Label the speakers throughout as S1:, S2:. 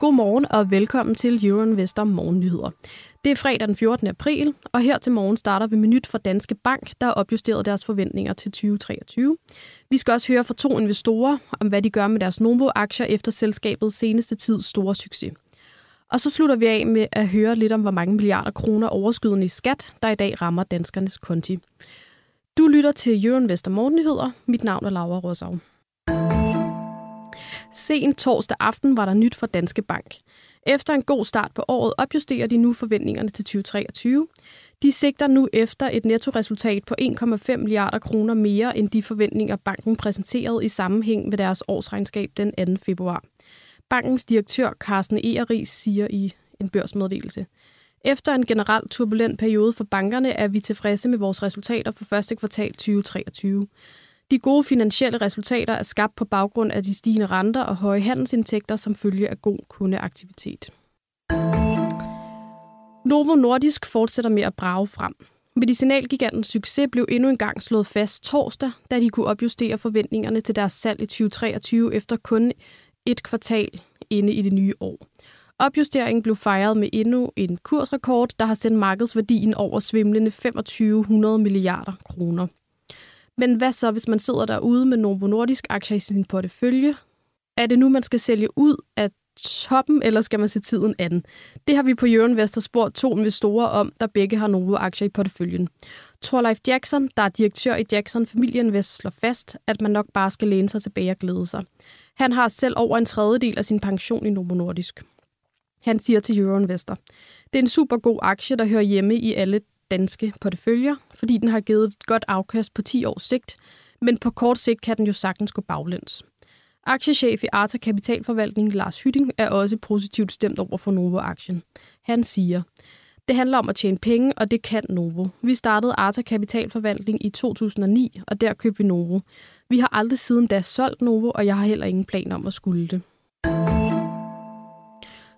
S1: Godmorgen og velkommen til Euroinvestor Morgennyheder. Det er fredag den 14. april, og her til morgen starter vi med nyt fra Danske Bank, der har opjusteret deres forventninger til 2023. Vi skal også høre fra to investorer om, hvad de gør med deres Novo-aktier efter selskabets seneste tids store succes. Og så slutter vi af med at høre lidt om, hvor mange milliarder kroner overskydende i skat, der i dag rammer danskernes konti. Du lytter til Euroinvestor Morgennyheder. Mit navn er Laura Rosau. Sen torsdag aften var der nyt fra Danske Bank. Efter en god start på året opjusterer de nu forventningerne til 2023. De sigter nu efter et nettoresultat på 1,5 milliarder kroner mere end de forventninger, banken præsenterede i sammenhæng med deres årsregnskab den 2. februar. Bankens direktør Carsten Egeris siger i en børsmeddelelse. Efter en generelt turbulent periode for bankerne er vi tilfredse med vores resultater for første kvartal 2023. De gode finansielle resultater er skabt på baggrund af de stigende renter og høje handelsindtægter som følge af god kundeaktivitet. Novo Nordisk fortsætter med at brage frem. Medicinalgigantens succes blev endnu engang slået fast torsdag, da de kunne opjustere forventningerne til deres salg i 2023 efter kun et kvartal inde i det nye år. Opjusteringen blev fejret med endnu en kursrekord, der har sendt markedsværdien over svimlende 2500 milliarder kroner. Men hvad så, hvis man sidder derude med Novo Nordisk aktier i sin portefølje? Er det nu, man skal sælge ud af toppen, eller skal man se tiden an? Det har vi på Euroinvestor spurgt to investorer om, der begge har Novo-aktier i porteføljen. Thorleif Jackson, der er direktør i Jackson Familieinvest, slår fast, at man nok bare skal læne sig tilbage og glæde sig. Han har selv over en tredjedel af sin pension i Novo Nordisk. Han siger til Euroinvestor, det er en super god aktie, der hører hjemme i alle danske porteføljer, fordi den har givet et godt afkast på 10 års sigt, men på kort sigt kan den jo sagtens gå baglæns. Aktiechef i Arta Kapitalforvaltning Lars Hytting er også positivt stemt over for Novo-aktien. Han siger, det handler om at tjene penge, og det kan Novo. Vi startede Arta Kapitalforvaltning i 2009, og der købte vi Novo. Vi har aldrig siden da solgt Novo, og jeg har heller ingen plan om at skulle det.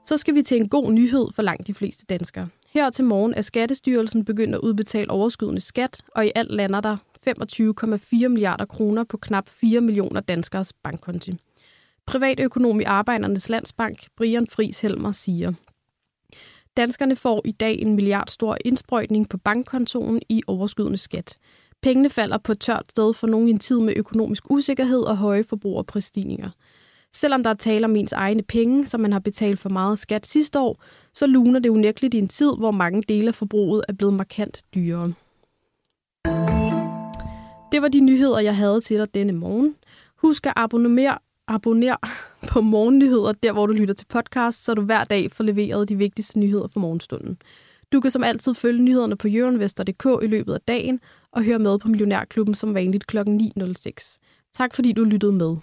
S1: Så skal vi til en god nyhed for langt de fleste danskere. Her til morgen er Skattestyrelsen begyndt at udbetale overskydende skat, og i alt lander der 25,4 milliarder kroner på knap 4 millioner danskers bankkonti. Privatøkonom i Arbejdernes Landsbank, Brian Friis Helmer, siger, Danskerne får i dag en milliard stor indsprøjtning på bankkontoen i overskydende skat. Pengene falder på et tørt sted for nogen i en tid med økonomisk usikkerhed og høje forbrugerprisstigninger. Selvom der er tale om ens egne penge, som man har betalt for meget skat sidste år, så luner det unægteligt i en tid, hvor mange dele af forbruget er blevet markant dyrere. Det var de nyheder, jeg havde til dig denne morgen. Husk at abonnere, abonnere på morgennyheder, der hvor du lytter til podcast, så du hver dag får leveret de vigtigste nyheder for morgenstunden. Du kan som altid følge nyhederne på euroinvestor.dk i løbet af dagen og høre med på Millionærklubben som vanligt kl. 9.06. Tak fordi du lyttede med.